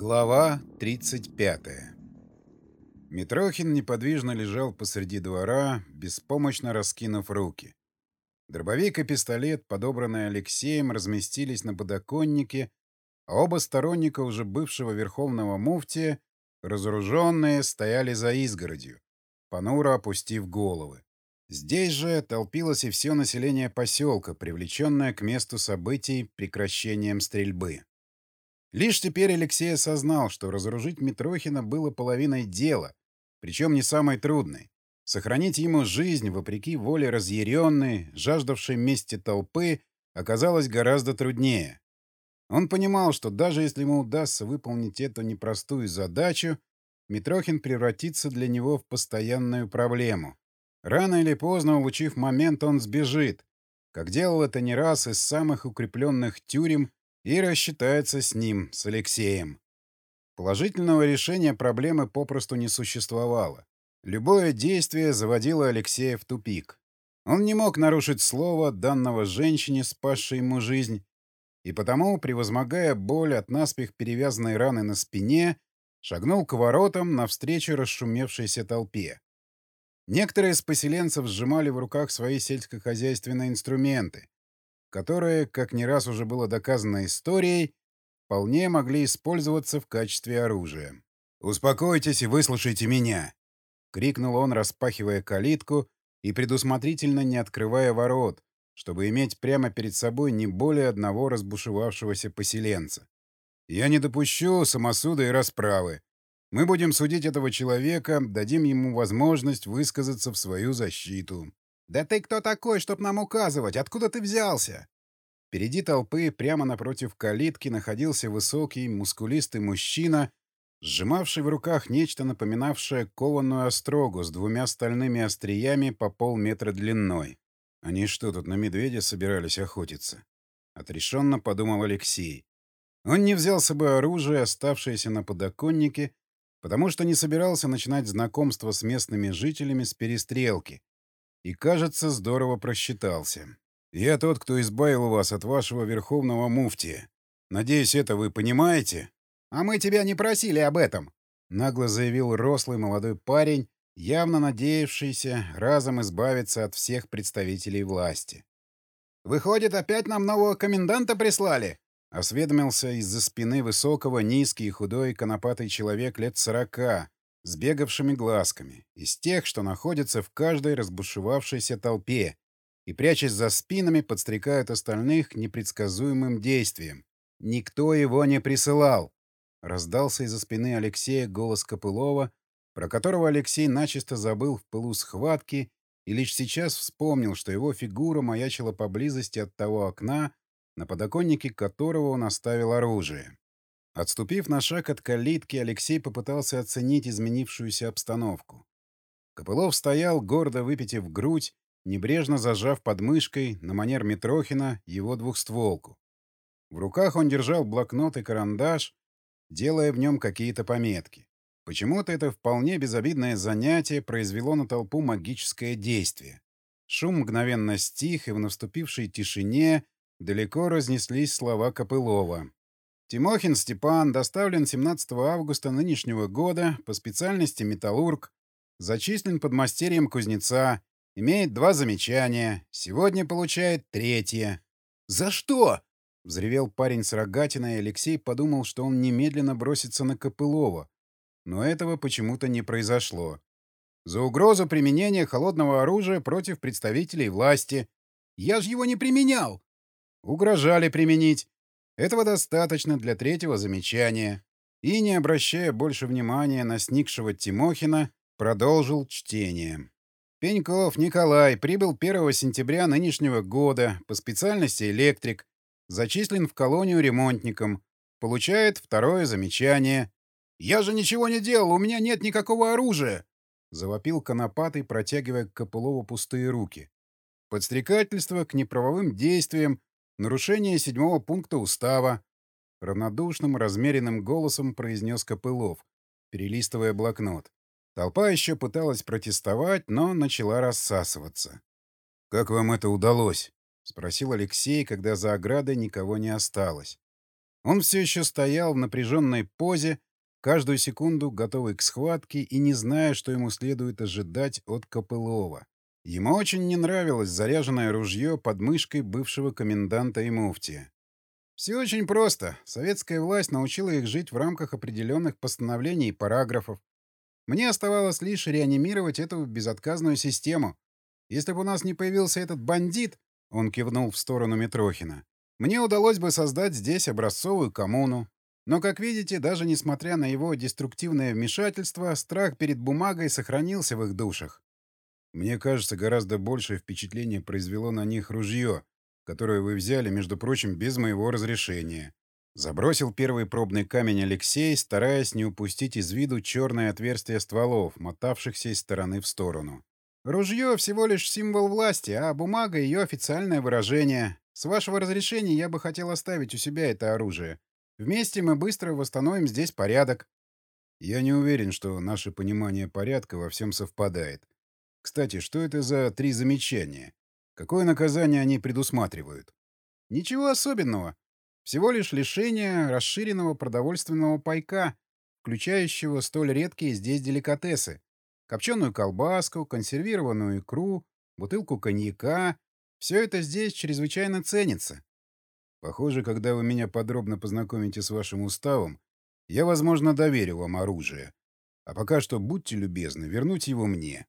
Глава 35 Митрохин неподвижно лежал посреди двора, беспомощно раскинув руки. Дробовик и пистолет, подобранные Алексеем, разместились на подоконнике, а оба сторонника уже бывшего верховного муфтия, разоруженные, стояли за изгородью, понуро опустив головы. Здесь же толпилось и все население поселка, привлеченное к месту событий прекращением стрельбы. Лишь теперь Алексей осознал, что разоружить Митрохина было половиной дела, причем не самой трудной. Сохранить ему жизнь, вопреки воле разъяренной, жаждавшей мести толпы, оказалось гораздо труднее. Он понимал, что даже если ему удастся выполнить эту непростую задачу, Митрохин превратится для него в постоянную проблему. Рано или поздно, улучив момент, он сбежит, как делал это не раз из самых укрепленных тюрем и рассчитается с ним, с Алексеем. Положительного решения проблемы попросту не существовало. Любое действие заводило Алексея в тупик. Он не мог нарушить слово, данного женщине, спасшей ему жизнь, и потому, превозмогая боль от наспех перевязанной раны на спине, шагнул к воротам навстречу расшумевшейся толпе. Некоторые из поселенцев сжимали в руках свои сельскохозяйственные инструменты, которые, как не раз уже было доказано историей, вполне могли использоваться в качестве оружия. «Успокойтесь и выслушайте меня!» — крикнул он, распахивая калитку и предусмотрительно не открывая ворот, чтобы иметь прямо перед собой не более одного разбушевавшегося поселенца. «Я не допущу самосуда и расправы. Мы будем судить этого человека, дадим ему возможность высказаться в свою защиту. «Да ты кто такой, чтоб нам указывать? Откуда ты взялся?» Впереди толпы, прямо напротив калитки, находился высокий, мускулистый мужчина, сжимавший в руках нечто напоминавшее кованую острогу с двумя стальными остриями по полметра длиной. Они что, тут на медведя собирались охотиться? Отрешенно подумал Алексей. Он не взял с собой оружие, оставшееся на подоконнике, потому что не собирался начинать знакомство с местными жителями с перестрелки, и, кажется, здорово просчитался. «Я тот, кто избавил вас от вашего верховного муфтия. Надеюсь, это вы понимаете?» «А мы тебя не просили об этом», — нагло заявил рослый молодой парень, явно надеявшийся разом избавиться от всех представителей власти. «Выходит, опять нам нового коменданта прислали?» — осведомился из-за спины высокого, низкий и худой конопатый человек лет сорока, с бегавшими глазками, из тех, что находятся в каждой разбушевавшейся толпе и, прячась за спинами, подстрекают остальных к непредсказуемым действиям. Никто его не присылал. Раздался из-за спины Алексея голос Копылова, про которого Алексей начисто забыл в пылу схватки и лишь сейчас вспомнил, что его фигура маячила поблизости от того окна, на подоконнике которого он оставил оружие. Отступив на шаг от калитки, Алексей попытался оценить изменившуюся обстановку. Копылов стоял, гордо выпитив грудь, небрежно зажав под мышкой, на манер Митрохина, его двухстволку. В руках он держал блокнот и карандаш, делая в нем какие-то пометки. Почему-то это вполне безобидное занятие произвело на толпу магическое действие. Шум мгновенно стих, и в наступившей тишине далеко разнеслись слова Копылова. Тимохин Степан доставлен 17 августа нынешнего года по специальности металлург, зачислен под мастерьем кузнеца, имеет два замечания, сегодня получает третье. «За что?» — взревел парень с рогатиной, и Алексей подумал, что он немедленно бросится на Копылова. Но этого почему-то не произошло. «За угрозу применения холодного оружия против представителей власти». «Я же его не применял!» «Угрожали применить. Этого достаточно для третьего замечания. И, не обращая больше внимания на сникшего Тимохина, продолжил чтение. Пеньков Николай прибыл 1 сентября нынешнего года по специальности электрик, зачислен в колонию ремонтником, получает второе замечание. «Я же ничего не делал, у меня нет никакого оружия!» — завопил Конопатый, протягивая к Копылову пустые руки. Подстрекательство к неправовым действиям Нарушение седьмого пункта устава. Равнодушным, размеренным голосом произнес Копылов, перелистывая блокнот. Толпа еще пыталась протестовать, но начала рассасываться. «Как вам это удалось?» — спросил Алексей, когда за оградой никого не осталось. Он все еще стоял в напряженной позе, каждую секунду готовый к схватке и не зная, что ему следует ожидать от Копылова. Ему очень не нравилось заряженное ружье под мышкой бывшего коменданта и муфтия. Все очень просто. Советская власть научила их жить в рамках определенных постановлений и параграфов. Мне оставалось лишь реанимировать эту безотказную систему. Если бы у нас не появился этот бандит, он кивнул в сторону Митрохина, мне удалось бы создать здесь образцовую коммуну. Но, как видите, даже несмотря на его деструктивное вмешательство, страх перед бумагой сохранился в их душах. Мне кажется, гораздо большее впечатление произвело на них ружье, которое вы взяли, между прочим, без моего разрешения. Забросил первый пробный камень Алексей, стараясь не упустить из виду черное отверстие стволов, мотавшихся из стороны в сторону. Ружье всего лишь символ власти, а бумага — ее официальное выражение. С вашего разрешения я бы хотел оставить у себя это оружие. Вместе мы быстро восстановим здесь порядок. Я не уверен, что наше понимание порядка во всем совпадает. Кстати, что это за три замечания? Какое наказание они предусматривают? Ничего особенного. Всего лишь лишение расширенного продовольственного пайка, включающего столь редкие здесь деликатесы. Копченую колбаску, консервированную икру, бутылку коньяка. Все это здесь чрезвычайно ценится. Похоже, когда вы меня подробно познакомите с вашим уставом, я, возможно, доверю вам оружие. А пока что будьте любезны вернуть его мне.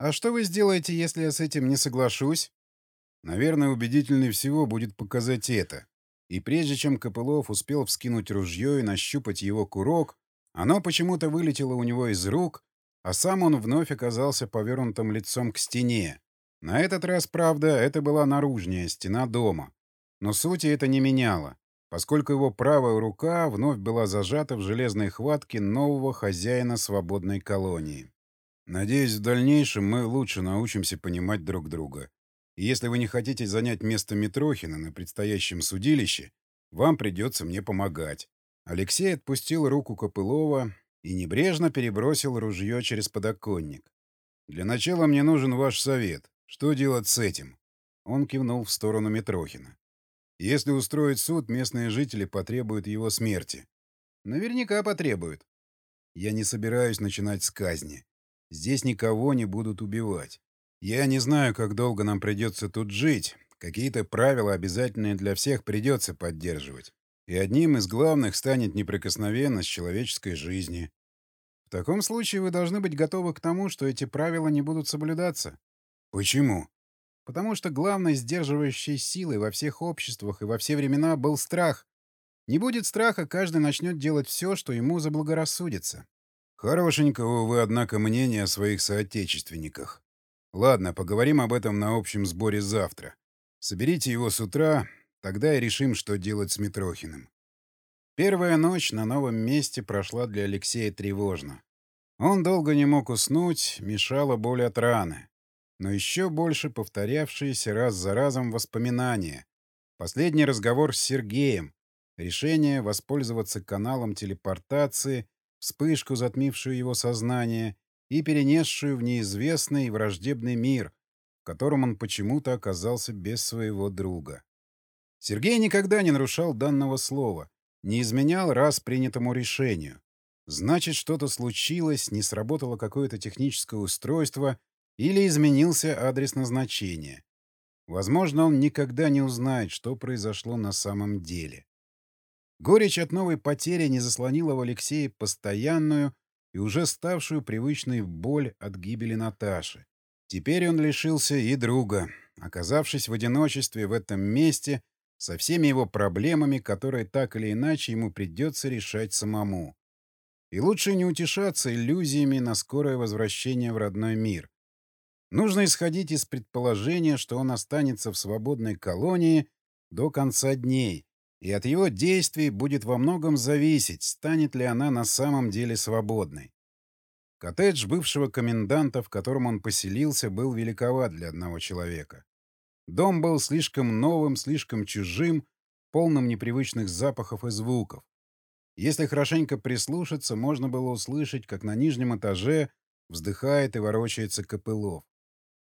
А что вы сделаете, если я с этим не соглашусь? Наверное, убедительнее всего будет показать это. И прежде чем Копылов успел вскинуть ружье и нащупать его курок, оно почему-то вылетело у него из рук, а сам он вновь оказался повернутым лицом к стене. На этот раз, правда, это была наружная стена дома. Но сути это не меняло, поскольку его правая рука вновь была зажата в железной хватке нового хозяина свободной колонии. Надеюсь, в дальнейшем мы лучше научимся понимать друг друга. И если вы не хотите занять место Митрохина на предстоящем судилище, вам придется мне помогать. Алексей отпустил руку Копылова и небрежно перебросил ружье через подоконник. «Для начала мне нужен ваш совет. Что делать с этим?» Он кивнул в сторону Митрохина. «Если устроить суд, местные жители потребуют его смерти». «Наверняка потребуют». «Я не собираюсь начинать с казни. Здесь никого не будут убивать. Я не знаю, как долго нам придется тут жить. Какие-то правила, обязательные для всех, придется поддерживать. И одним из главных станет неприкосновенность человеческой жизни. В таком случае вы должны быть готовы к тому, что эти правила не будут соблюдаться. Почему? Потому что главной сдерживающей силой во всех обществах и во все времена был страх. Не будет страха, каждый начнет делать все, что ему заблагорассудится. Хорошенького вы, однако, мнения о своих соотечественниках. Ладно, поговорим об этом на общем сборе завтра. Соберите его с утра, Тогда и решим, что делать с Митрохиным. Первая ночь на новом месте прошла для Алексея тревожно. Он долго не мог уснуть, мешала боль от раны. Но еще больше повторявшиеся раз за разом воспоминания. Последний разговор с Сергеем, решение воспользоваться каналом телепортации, вспышку, затмившую его сознание и перенесшую в неизвестный враждебный мир, в котором он почему-то оказался без своего друга. Сергей никогда не нарушал данного слова, не изменял раз принятому решению. Значит, что-то случилось, не сработало какое-то техническое устройство или изменился адрес назначения. Возможно, он никогда не узнает, что произошло на самом деле. Горечь от новой потери не заслонила в Алексее постоянную и уже ставшую привычной боль от гибели Наташи. Теперь он лишился и друга. Оказавшись в одиночестве в этом месте, со всеми его проблемами, которые так или иначе ему придется решать самому. И лучше не утешаться иллюзиями на скорое возвращение в родной мир. Нужно исходить из предположения, что он останется в свободной колонии до конца дней, и от его действий будет во многом зависеть, станет ли она на самом деле свободной. Коттедж бывшего коменданта, в котором он поселился, был великоват для одного человека. Дом был слишком новым, слишком чужим, полным непривычных запахов и звуков. Если хорошенько прислушаться, можно было услышать, как на нижнем этаже вздыхает и ворочается Копылов.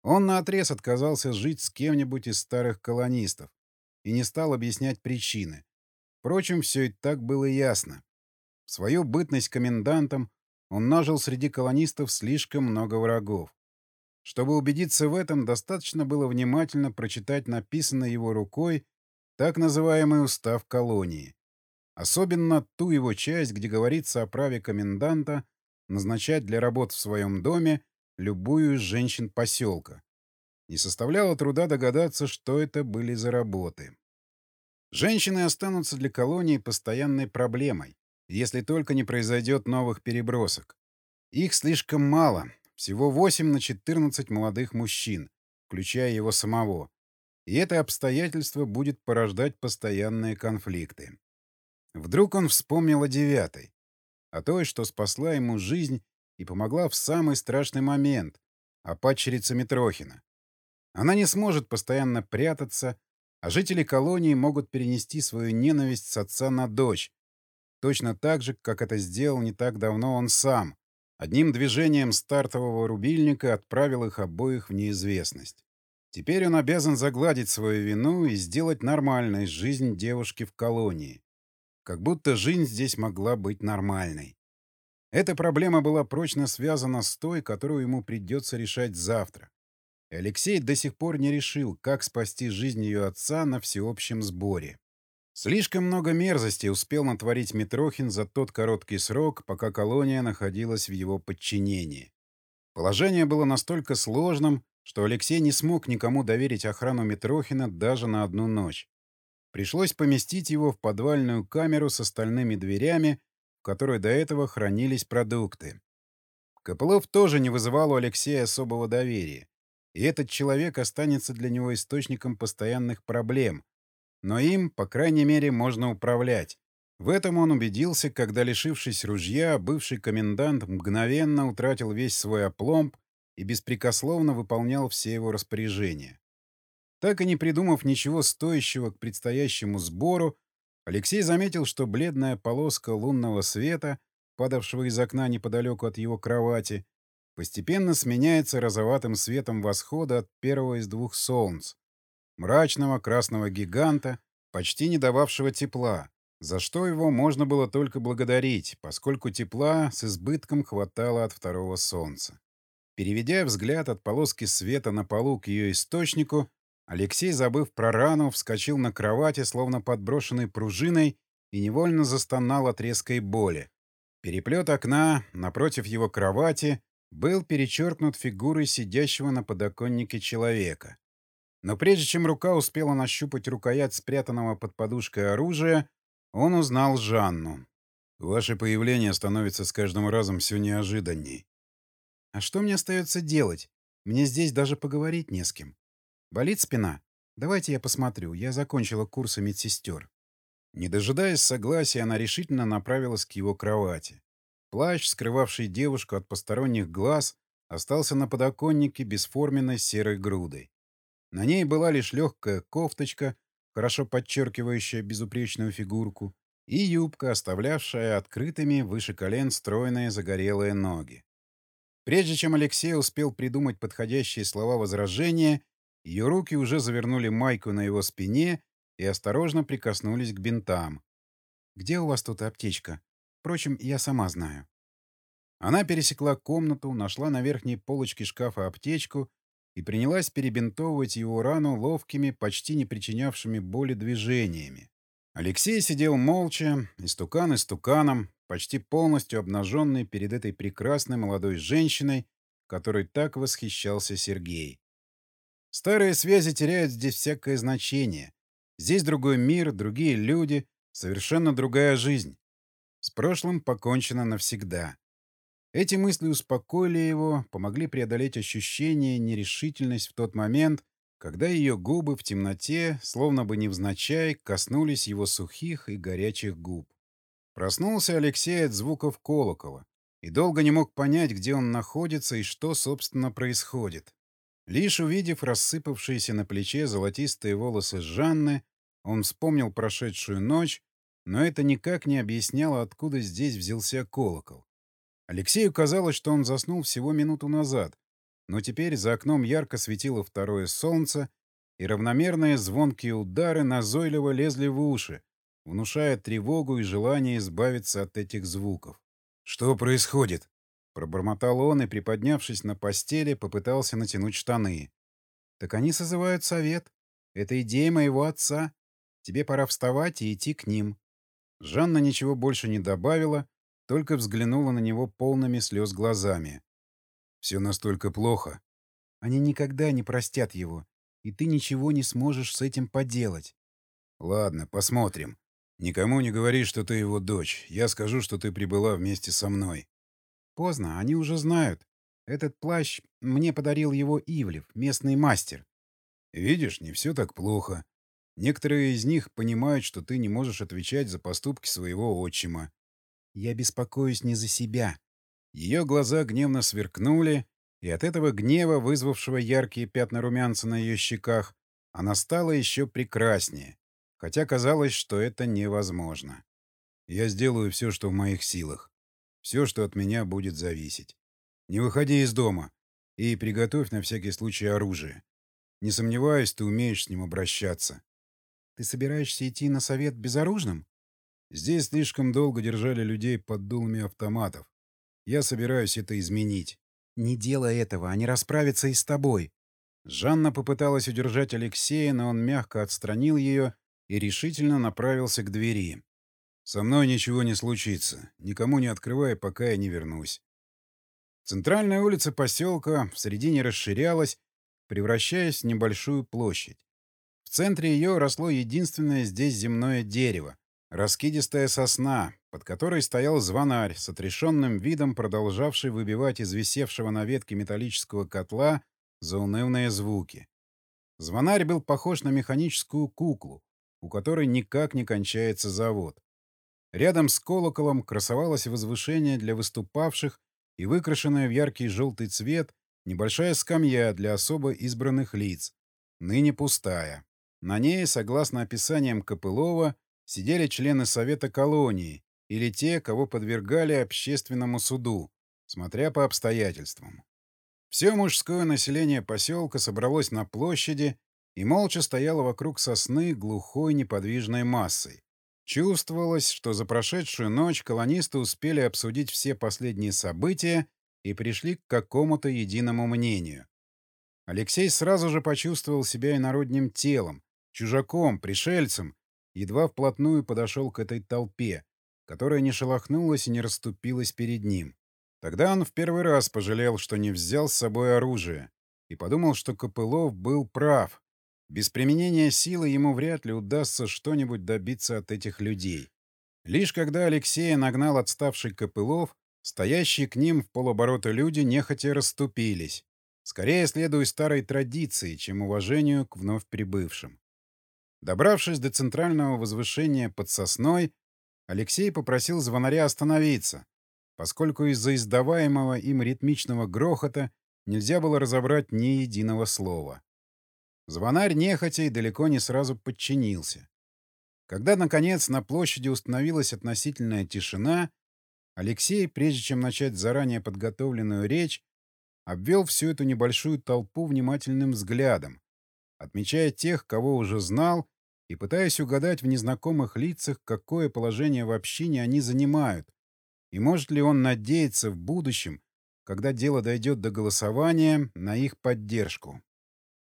Он наотрез отказался жить с кем-нибудь из старых колонистов и не стал объяснять причины. Впрочем, все и так было ясно. В свою бытность комендантом он нажил среди колонистов слишком много врагов. Чтобы убедиться в этом, достаточно было внимательно прочитать написанный его рукой так называемый устав колонии. Особенно ту его часть, где говорится о праве коменданта назначать для работ в своем доме любую из женщин поселка. Не составляло труда догадаться, что это были за работы. Женщины останутся для колонии постоянной проблемой, если только не произойдет новых перебросок. Их слишком мало, всего 8 на 14 молодых мужчин, включая его самого. И это обстоятельство будет порождать постоянные конфликты. Вдруг он вспомнил о девятой, о той, что спасла ему жизнь и помогла в самый страшный момент, о падчерице Митрохина. Она не сможет постоянно прятаться, а жители колонии могут перенести свою ненависть с отца на дочь, точно так же, как это сделал не так давно он сам. Одним движением стартового рубильника отправил их обоих в неизвестность. Теперь он обязан загладить свою вину и сделать нормальной жизнь девушки в колонии. Как будто жизнь здесь могла быть нормальной. Эта проблема была прочно связана с той, которую ему придется решать завтра. Алексей до сих пор не решил, как спасти жизнь ее отца на всеобщем сборе. Слишком много мерзости успел натворить Митрохин за тот короткий срок, пока колония находилась в его подчинении. Положение было настолько сложным, что Алексей не смог никому доверить охрану Митрохина даже на одну ночь. Пришлось поместить его в подвальную камеру с остальными дверями, в которой до этого хранились продукты. Копылов тоже не вызывал у Алексея особого доверия и этот человек останется для него источником постоянных проблем. Но им, по крайней мере, можно управлять. В этом он убедился, когда, лишившись ружья, бывший комендант мгновенно утратил весь свой опломб и беспрекословно выполнял все его распоряжения. Так и не придумав ничего стоящего к предстоящему сбору, Алексей заметил, что бледная полоска лунного света, падавшего из окна неподалеку от его кровати, постепенно сменяется розоватым светом восхода от первого из двух солнц, мрачного красного гиганта, почти не дававшего тепла, за что его можно было только благодарить, поскольку тепла с избытком хватало от второго солнца. Переведя взгляд от полоски света на полу к ее источнику, Алексей, забыв про рану, вскочил на кровати, словно подброшенный пружиной, и невольно застонал от резкой боли. Переплет окна напротив его кровати был перечеркнут фигурой сидящего на подоконнике человека. Но прежде чем рука успела нащупать рукоять спрятанного под подушкой оружия, он узнал Жанну. «Ваше появление становится с каждым разом все неожиданней». «А что мне остается делать? Мне здесь даже поговорить не с кем. Болит спина? Давайте я посмотрю. Я закончила курсы медсестер». Не дожидаясь согласия, она решительно направилась к его кровати. Плащ, скрывавший девушку от посторонних глаз, остался на подоконнике бесформенной серой грудой. На ней была лишь легкая кофточка, хорошо подчеркивающая безупречную фигурку, и юбка, оставлявшая открытыми выше колен стройные загорелые ноги. Прежде чем Алексей успел придумать подходящие слова возражения, ее руки уже завернули майку на его спине и осторожно прикоснулись к бинтам. «Где у вас тут аптечка?» Впрочем, я сама знаю. Она пересекла комнату, нашла на верхней полочке шкафа аптечку и принялась перебинтовывать его рану ловкими, почти не причинявшими боли движениями. Алексей сидел молча, истукан истуканом, почти полностью обнаженный перед этой прекрасной молодой женщиной, которой так восхищался Сергей. Старые связи теряют здесь всякое значение. Здесь другой мир, другие люди, совершенно другая жизнь. С прошлым покончено навсегда. Эти мысли успокоили его, помогли преодолеть ощущение нерешительность в тот момент, когда ее губы в темноте, словно бы невзначай, коснулись его сухих и горячих губ. Проснулся Алексей от звуков колокола и долго не мог понять, где он находится и что, собственно, происходит. Лишь увидев рассыпавшиеся на плече золотистые волосы Жанны, он вспомнил прошедшую ночь но это никак не объясняло, откуда здесь взялся колокол. Алексею казалось, что он заснул всего минуту назад, но теперь за окном ярко светило второе солнце, и равномерные звонкие удары назойливо лезли в уши, внушая тревогу и желание избавиться от этих звуков. «Что происходит?» Пробормотал он и, приподнявшись на постели, попытался натянуть штаны. «Так они созывают совет. Это идея моего отца. Тебе пора вставать и идти к ним». Жанна ничего больше не добавила, только взглянула на него полными слез глазами. «Все настолько плохо». «Они никогда не простят его, и ты ничего не сможешь с этим поделать». «Ладно, посмотрим. Никому не говори, что ты его дочь. Я скажу, что ты прибыла вместе со мной». «Поздно, они уже знают. Этот плащ мне подарил его Ивлев, местный мастер». «Видишь, не все так плохо. Некоторые из них понимают, что ты не можешь отвечать за поступки своего отчима. Я беспокоюсь не за себя. Ее глаза гневно сверкнули, и от этого гнева, вызвавшего яркие пятна румянца на ее щеках, она стала еще прекраснее, хотя казалось, что это невозможно. Я сделаю все, что в моих силах. Все, что от меня будет зависеть. Не выходи из дома и приготовь на всякий случай оружие. Не сомневаюсь, ты умеешь с ним обращаться. Ты собираешься идти на совет безоружным? Здесь слишком долго держали людей под дулами автоматов. Я собираюсь это изменить. Не делай этого, они расправятся и с тобой. Жанна попыталась удержать Алексея, но он мягко отстранил ее и решительно направился к двери. «Со мной ничего не случится. Никому не открывай, пока я не вернусь». Центральная улица поселка в середине расширялась, превращаясь в небольшую площадь. Центре ее росло единственное здесь земное дерево — раскидистая сосна, под которой стоял звонарь с отрешенным видом, продолжавший выбивать из висевшего на ветке металлического котла заунывные звуки. Звонарь был похож на механическую куклу, у которой никак не кончается завод. Рядом с колоколом красовалось возвышение для выступавших и выкрашенная в яркий желтый цвет небольшая скамья для особо избранных лиц, ныне пустая. На ней, согласно описаниям Копылова, сидели члены Совета колонии или те, кого подвергали общественному суду, смотря по обстоятельствам. Все мужское население поселка собралось на площади и молча стояло вокруг сосны глухой неподвижной массой. Чувствовалось, что за прошедшую ночь колонисты успели обсудить все последние события и пришли к какому-то единому мнению. Алексей сразу же почувствовал себя инородним телом, чужаком, пришельцем, едва вплотную подошел к этой толпе, которая не шелохнулась и не расступилась перед ним. Тогда он в первый раз пожалел, что не взял с собой оружие, и подумал, что Копылов был прав. Без применения силы ему вряд ли удастся что-нибудь добиться от этих людей. Лишь когда Алексея нагнал отставший Копылов, стоящие к ним в полоборота люди нехотя расступились, скорее следуя старой традиции, чем уважению к вновь прибывшим. Добравшись до центрального возвышения под сосной, Алексей попросил звонаря остановиться, поскольку из-за издаваемого им ритмичного грохота нельзя было разобрать ни единого слова. Звонарь нехотя и далеко не сразу подчинился. Когда, наконец, на площади установилась относительная тишина, Алексей, прежде чем начать заранее подготовленную речь, обвел всю эту небольшую толпу внимательным взглядом, отмечая тех, кого уже знал, и пытаясь угадать в незнакомых лицах, какое положение в общине они занимают, и может ли он надеяться в будущем, когда дело дойдет до голосования, на их поддержку.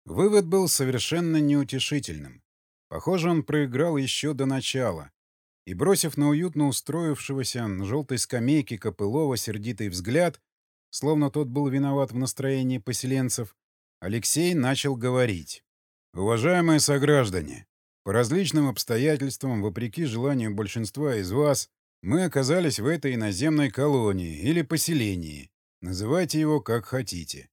Вывод был совершенно неутешительным. Похоже, он проиграл еще до начала. И, бросив на уютно устроившегося на желтой скамейке Копылова сердитый взгляд, словно тот был виноват в настроении поселенцев, Алексей начал говорить. «Уважаемые сограждане, по различным обстоятельствам, вопреки желанию большинства из вас, мы оказались в этой иноземной колонии или поселении. Называйте его как хотите.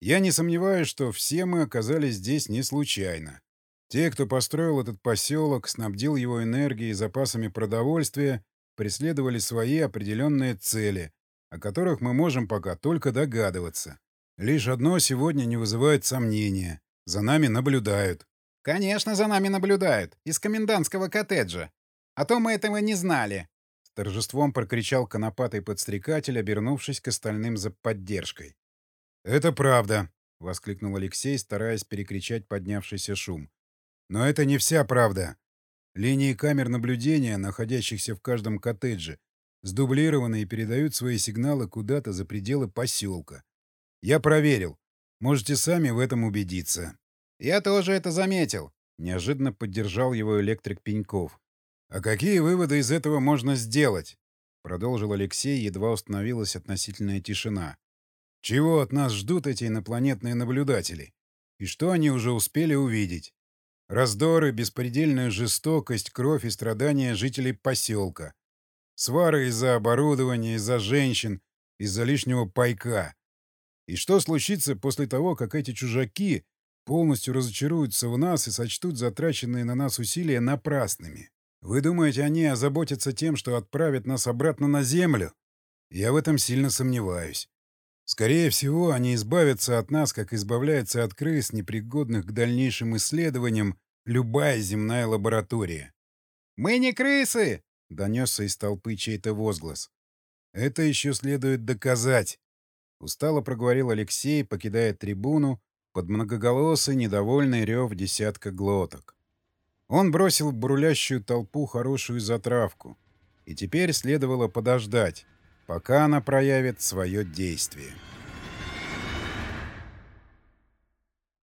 Я не сомневаюсь, что все мы оказались здесь не случайно. Те, кто построил этот поселок, снабдил его энергией и запасами продовольствия, преследовали свои определенные цели, о которых мы можем пока только догадываться. Лишь одно сегодня не вызывает сомнения. За нами наблюдают. «Конечно, за нами наблюдают. Из комендантского коттеджа. А то мы этого не знали!» С торжеством прокричал конопатый подстрекатель, обернувшись к остальным за поддержкой. «Это правда!» — воскликнул Алексей, стараясь перекричать поднявшийся шум. «Но это не вся правда. Линии камер наблюдения, находящихся в каждом коттедже, сдублированы и передают свои сигналы куда-то за пределы поселка. Я проверил. Можете сами в этом убедиться. Я тоже это заметил. Неожиданно поддержал его электрик Пеньков. А какие выводы из этого можно сделать? Продолжил Алексей, едва установилась относительная тишина. Чего от нас ждут эти инопланетные наблюдатели? И что они уже успели увидеть? Раздоры, беспредельную жестокость, кровь и страдания жителей поселка. Свары из-за оборудования, из-за женщин, из-за лишнего пайка. И что случится после того, как эти чужаки полностью разочаруются в нас и сочтут затраченные на нас усилия напрасными? Вы думаете, они озаботятся тем, что отправят нас обратно на Землю? Я в этом сильно сомневаюсь. Скорее всего, они избавятся от нас, как избавляется от крыс, непригодных к дальнейшим исследованиям, любая земная лаборатория. «Мы не крысы!» — донесся из толпы чей-то возглас. «Это еще следует доказать», — устало проговорил Алексей, покидая трибуну под многоголосый недовольный рев десятка глоток. Он бросил в брулящую толпу хорошую затравку, и теперь следовало подождать, пока она проявит свое действие.